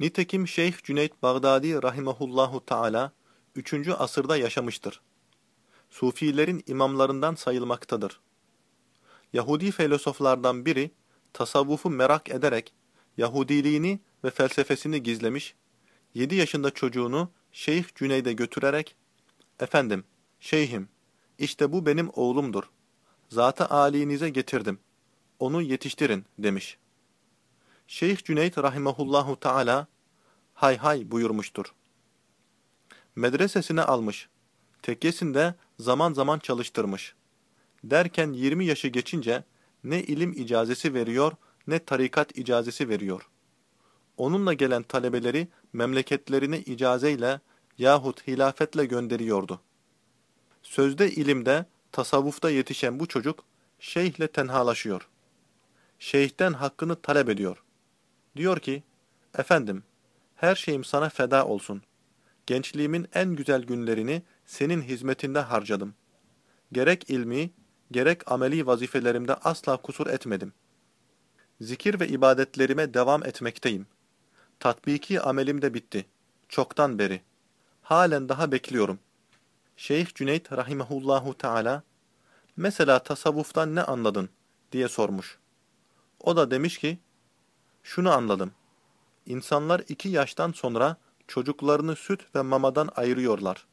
Nitekim Şeyh Cüneyt Bağdadi rahimehullahu taala 3. asırda yaşamıştır. Sufilerin imamlarından sayılmaktadır. Yahudi filozoflardan biri tasavvufu merak ederek Yahudiliğini ve felsefesini gizlemiş, 7 yaşında çocuğunu Şeyh Cüneyd'e götürerek "Efendim, şeyhim, işte bu benim oğlumdur. Zat-ı getirdim. Onu yetiştirin." demiş. Şeyh Cüneyd rahimehullahu taala hay hay buyurmuştur. Medresesine almış. Tekkesinde zaman zaman çalıştırmış. Derken 20 yaşı geçince ne ilim icazesi veriyor ne tarikat icazesi veriyor. Onunla gelen talebeleri memleketlerine icazeyle yahut hilafetle gönderiyordu. Sözde ilimde, tasavvufta yetişen bu çocuk şeyhle tenhalaşıyor. Şeyhten hakkını talep ediyor. Diyor ki, efendim, her şeyim sana feda olsun. Gençliğimin en güzel günlerini senin hizmetinde harcadım. Gerek ilmi, gerek ameli vazifelerimde asla kusur etmedim. Zikir ve ibadetlerime devam etmekteyim. Tatbiki amelim de bitti. Çoktan beri. Halen daha bekliyorum. Şeyh Cüneyt rahimehullahu teala, mesela tasavvuftan ne anladın diye sormuş. O da demiş ki, şunu anladım. İnsanlar iki yaştan sonra çocuklarını süt ve mamadan ayırıyorlar.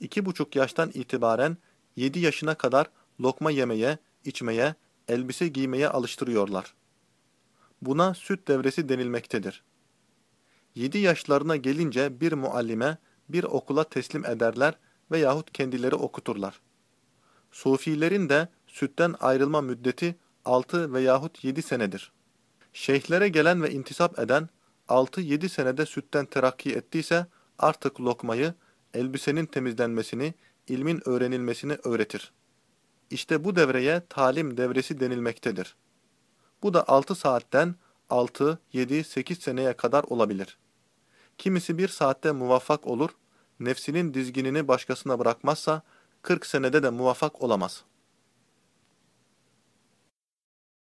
İki buçuk yaştan itibaren yedi yaşına kadar lokma yemeye, içmeye, elbise giymeye alıştırıyorlar. Buna süt devresi denilmektedir. Yedi yaşlarına gelince bir muallime, bir okula teslim ederler veyahut kendileri okuturlar. Sufilerin de sütten ayrılma müddeti altı veyahut yedi senedir. Şeyhlere gelen ve intisap eden 6-7 senede sütten terakki ettiyse artık lokmayı, elbisenin temizlenmesini, ilmin öğrenilmesini öğretir. İşte bu devreye talim devresi denilmektedir. Bu da 6 saatten 6, 7, 8 seneye kadar olabilir. Kimisi bir saatte muvaffak olur, nefsinin dizginini başkasına bırakmazsa 40 senede de muvaffak olamaz.''